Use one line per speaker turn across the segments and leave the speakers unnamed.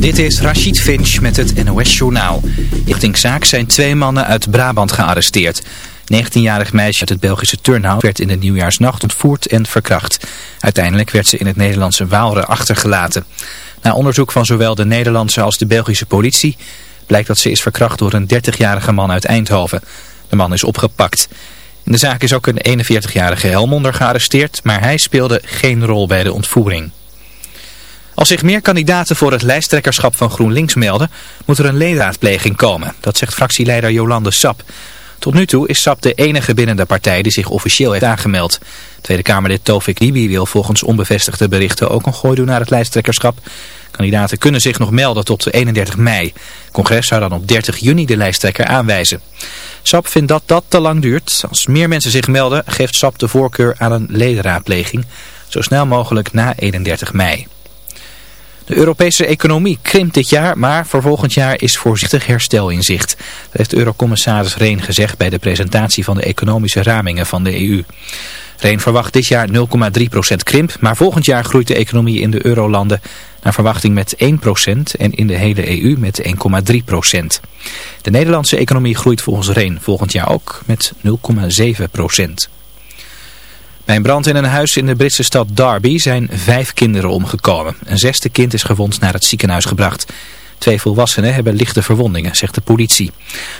Dit is Rachid Finch met het NOS Journaal. In zaak zijn twee mannen uit Brabant gearresteerd. 19-jarig meisje uit het Belgische Turnhout werd in de nieuwjaarsnacht ontvoerd en verkracht. Uiteindelijk werd ze in het Nederlandse Waalre achtergelaten. Na onderzoek van zowel de Nederlandse als de Belgische politie blijkt dat ze is verkracht door een 30-jarige man uit Eindhoven. De man is opgepakt. In de zaak is ook een 41-jarige Helmonder gearresteerd, maar hij speelde geen rol bij de ontvoering. Als zich meer kandidaten voor het lijsttrekkerschap van GroenLinks melden, moet er een ledenraadpleging komen. Dat zegt fractieleider Jolande Sap. Tot nu toe is SAP de enige binnen de partij die zich officieel heeft aangemeld. Tweede Kamerlid Tofik Libi wil volgens onbevestigde berichten ook een gooi doen naar het lijsttrekkerschap. Kandidaten kunnen zich nog melden tot 31 mei. congres zou dan op 30 juni de lijsttrekker aanwijzen. SAP vindt dat dat te lang duurt. Als meer mensen zich melden geeft SAP de voorkeur aan een ledenraadpleging. Zo snel mogelijk na 31 mei. De Europese economie krimpt dit jaar, maar voor volgend jaar is voorzichtig herstel in zicht. Dat heeft eurocommissaris Reen gezegd bij de presentatie van de economische ramingen van de EU. Reen verwacht dit jaar 0,3% krimp, maar volgend jaar groeit de economie in de eurolanden naar verwachting met 1% en in de hele EU met 1,3%. De Nederlandse economie groeit volgens Reen volgend jaar ook met 0,7%. Bij een brand in een huis in de Britse stad Derby zijn vijf kinderen omgekomen. Een zesde kind is gewond naar het ziekenhuis gebracht. Twee volwassenen hebben lichte verwondingen, zegt de politie.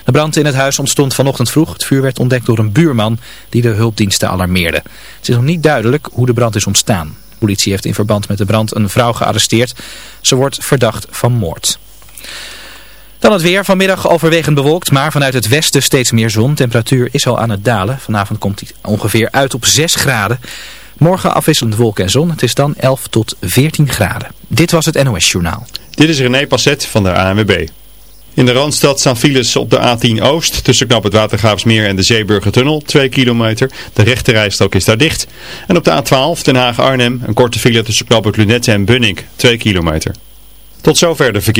De brand in het huis ontstond vanochtend vroeg. Het vuur werd ontdekt door een buurman die de hulpdiensten alarmeerde. Het is nog niet duidelijk hoe de brand is ontstaan. De politie heeft in verband met de brand een vrouw gearresteerd. Ze wordt verdacht van moord. Dan het weer. Vanmiddag overwegend bewolkt, maar vanuit het westen steeds meer zon. Temperatuur is al aan het dalen. Vanavond komt hij ongeveer uit op 6 graden. Morgen afwisselend wolken en zon. Het is dan 11 tot 14 graden. Dit was het NOS Journaal.
Dit is René Passet van de ANWB. In de Randstad staan files op de A10 Oost tussen knap het Watergraafsmeer en de Zeeburgertunnel, 2 kilometer. De rechte rijstrook is daar dicht. En op de A12 Den Haag-Arnhem een korte file tussen knap het Lunette en Bunnik, 2 kilometer. Tot zover de verkeer.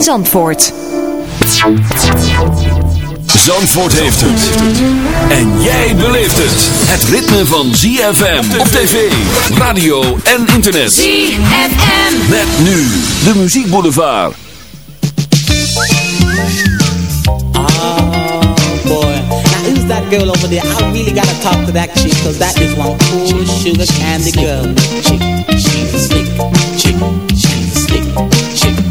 Zandvoort.
Zandvoort heeft het. En jij beleeft het. Het ritme van ZFM op tv, radio en internet.
ZFM.
Met nu de muziekboulevard.
Oh boy. Now who's that girl over there? I really gotta talk to that chick. Cause that is one cool sugar candy girl. Chick, she's a slick. Chick, she's a slick. Chick.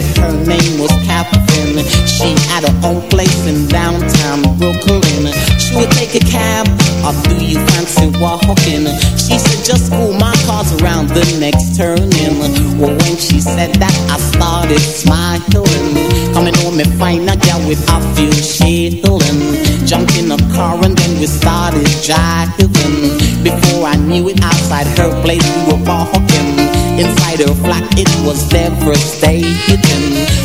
Her name was Catherine. She had her own place in downtown Brooklyn. She would take a cab or do you fancy walking? She said, just pull my cars around the next turning. Well, when she said that, I started smiling. Coming home and find a girl with a few shilling. Jumped in the car and then we started driving. Before I knew it, outside her place we were walking. Inside her flat, it was devastating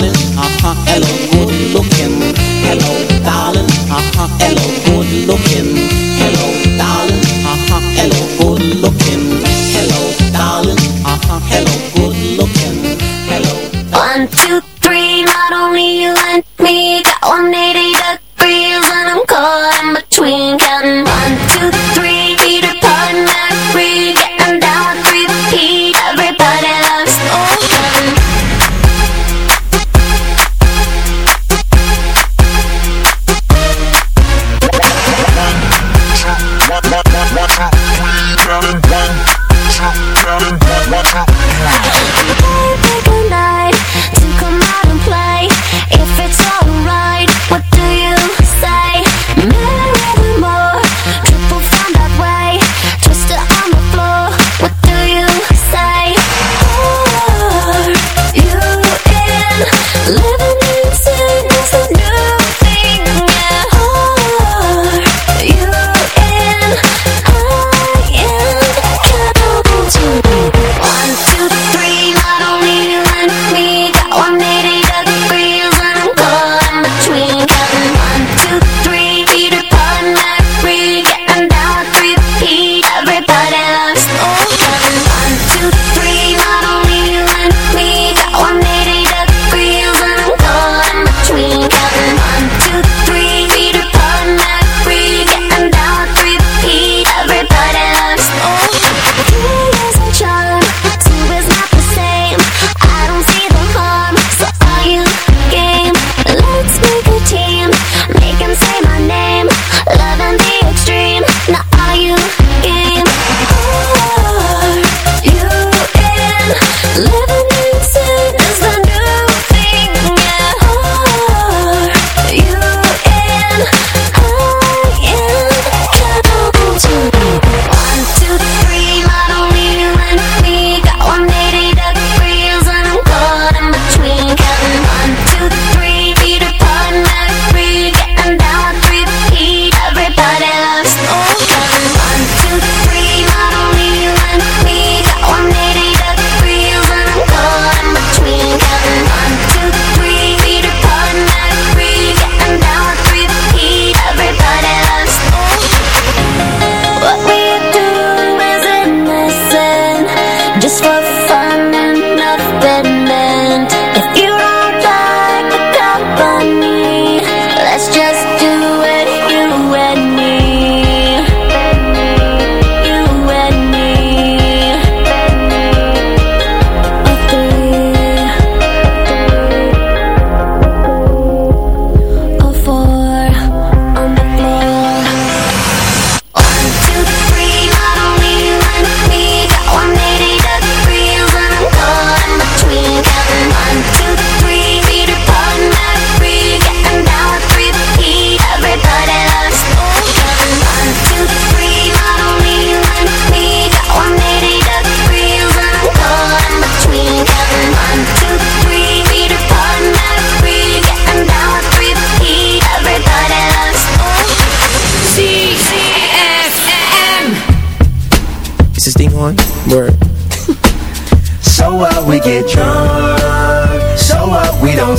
darling, uh-huh.
hello,
good
looking. Hello, darling, aha, hello, good looking. Hello, darling,
aha, hello, good looking. Hello, darling, aha, hello, good looking. Hello.
One, two,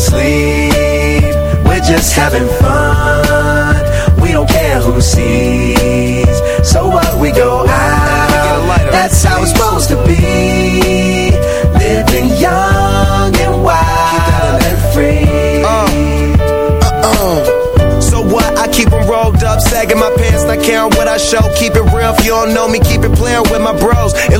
sleep. We're just having fun. We don't care who sees. So what, we go out. That's how it's supposed to be. Living young and wild and free. Uh, uh-uh.
So what? I keep 'em rolled up, sagging my pants, not caring what I show. Keep it real, if you don't know me, keep it playing with my bros. It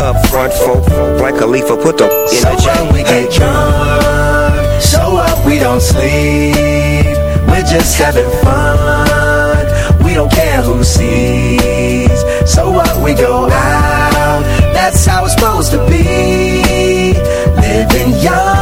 Up front, folk, like a leaf, put the in
So
the chain.
we get drunk. So what, we don't sleep. We're just having fun. We don't care who sees. So what, we go out. That's how it's supposed to be. Living young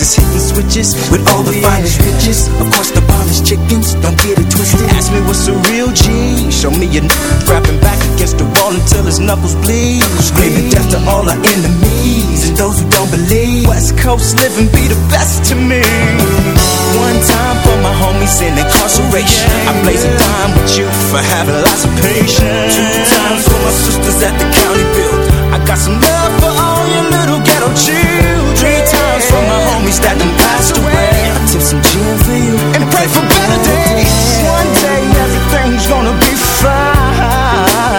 All the true hoes is hitting switches with all the finest riches. Of course, the finest chickens, don't get it twisted. Ask me what's a real G. Show me a grabbing back against the wall until his knuckles bleed. Screaming death to all our enemies and those who don't believe. West Coast living be the best to me. One time for my homies in incarceration. I blaze a dime with you for having lots of patience. Two times for my sisters at the county build. I got some love for all your little ghetto children. Homies that done passed away. I tip some gin for you and pray for better days. One day everything's gonna be fine.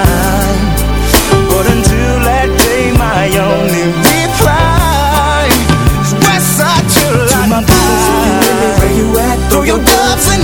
But until that day, my only reply is Westside till I my die. Where you at? Throw your doves in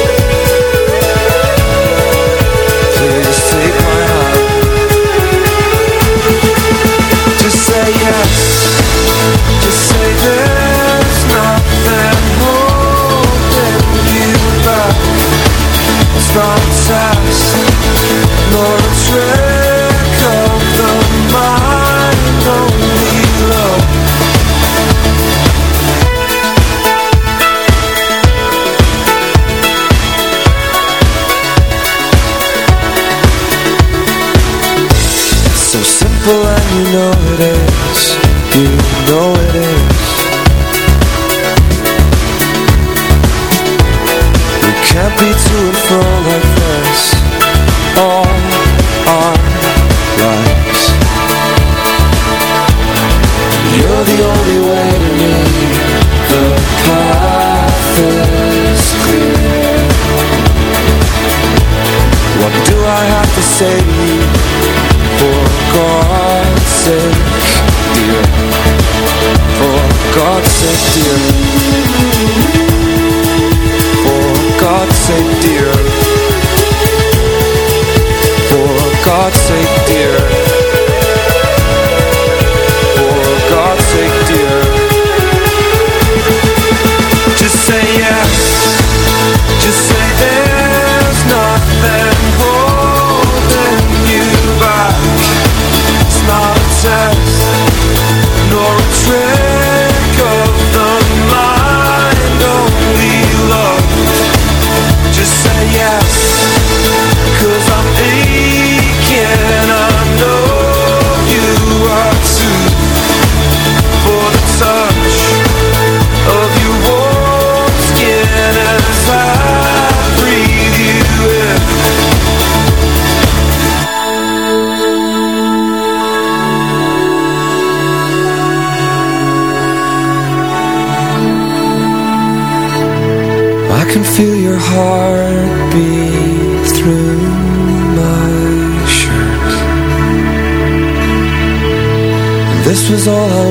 nor was all I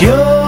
Yo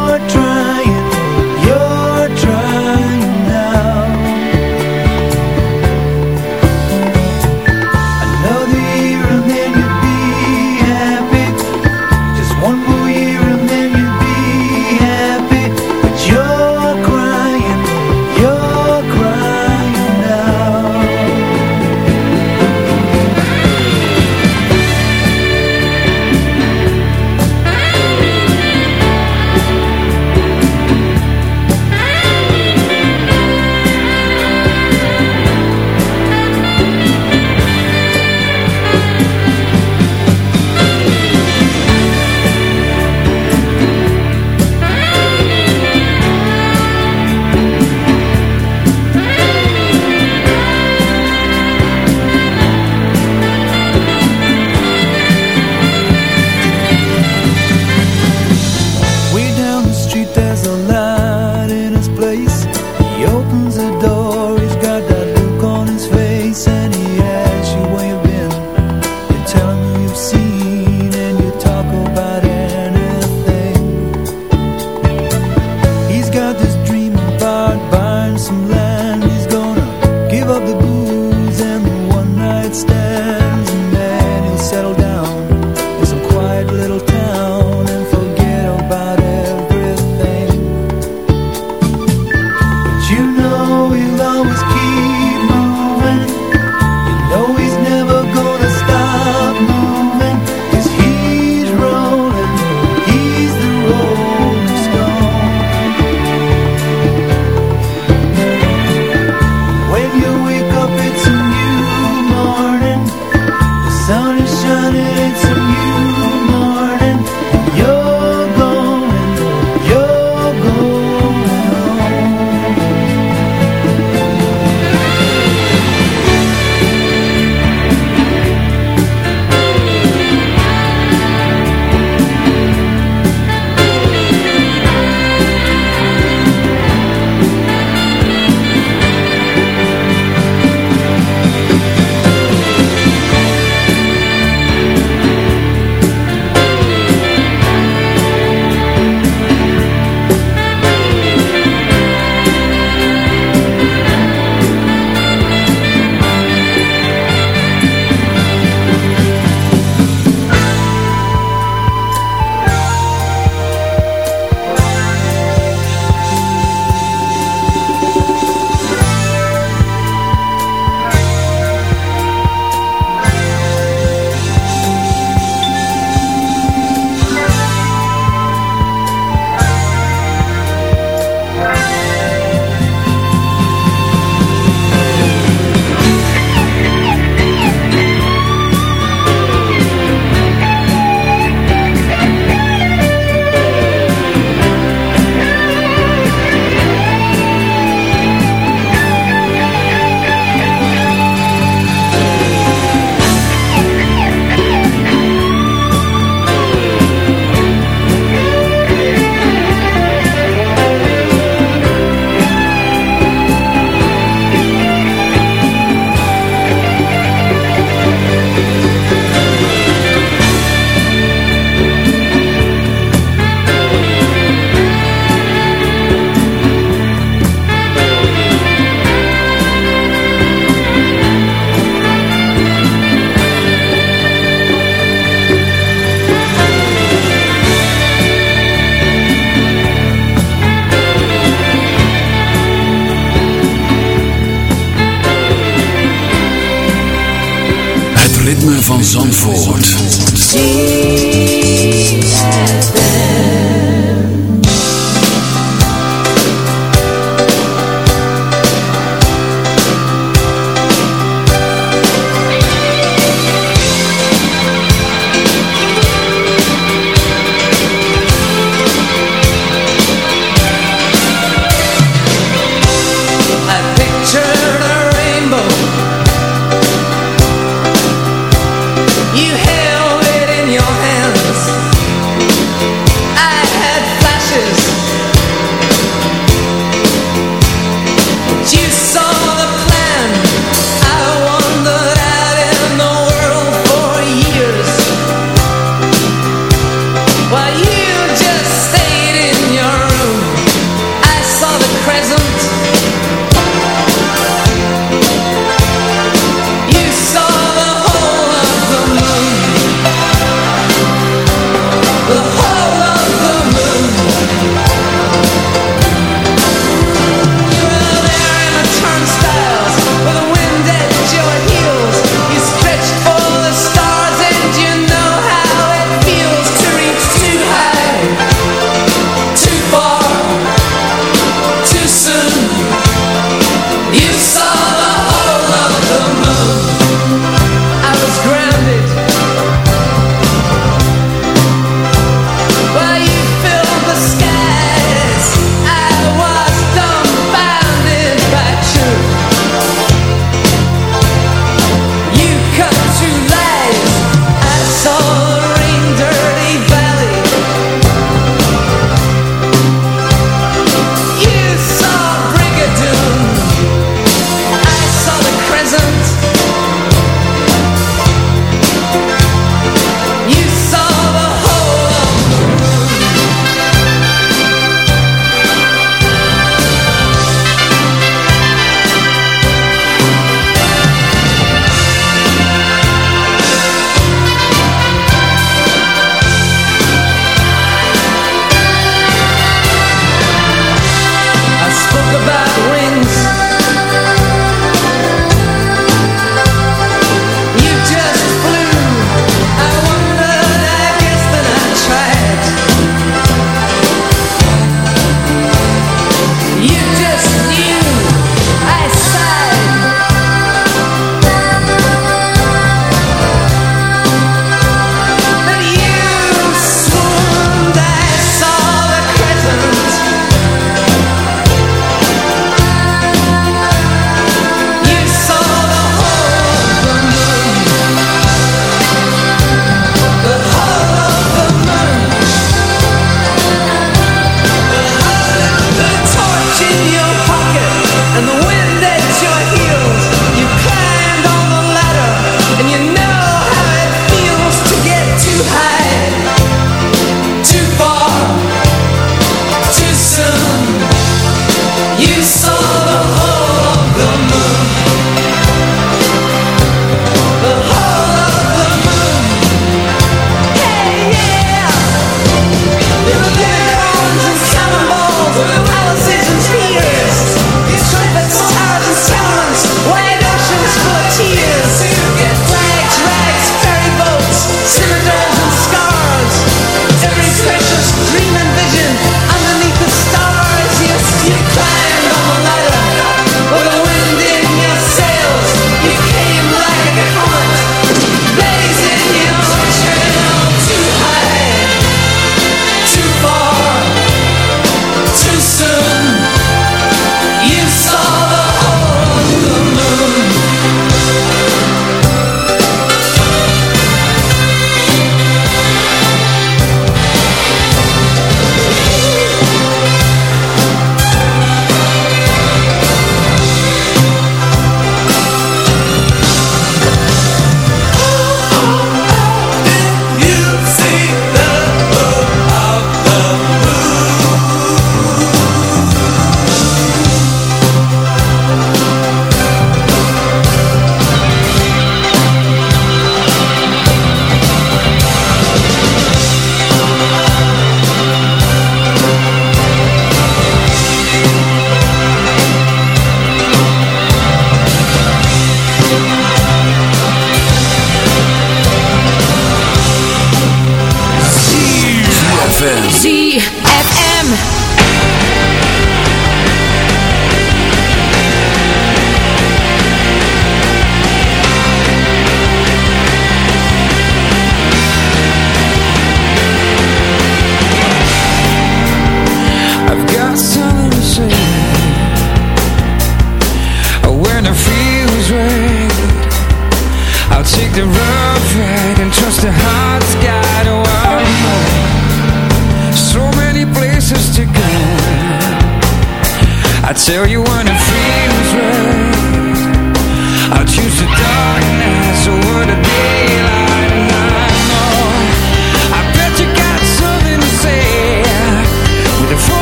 Zandvoort.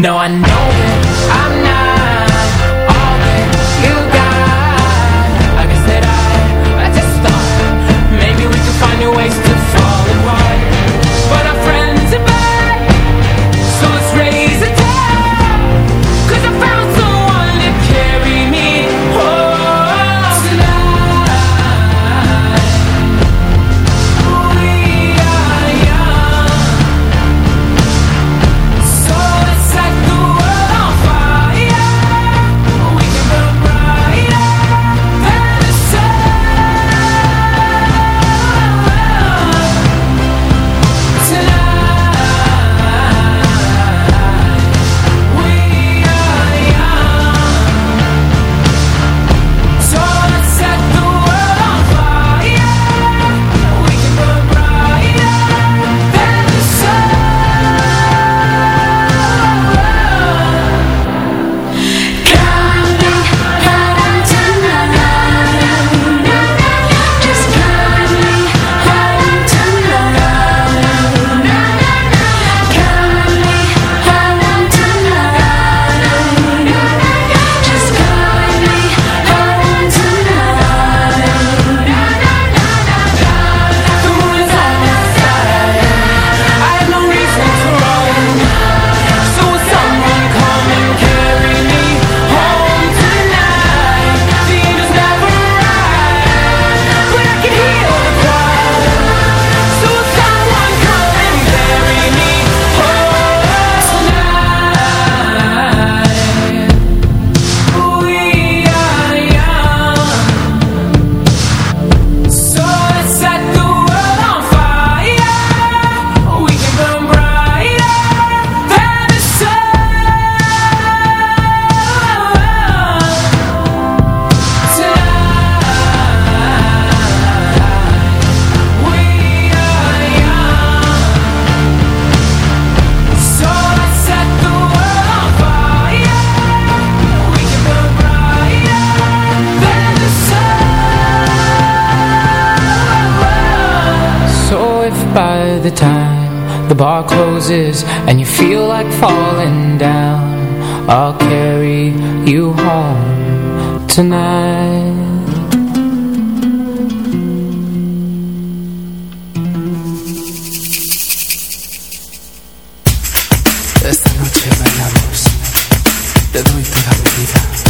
No, I know
Esta noche bailamos, te doy toda mi vida.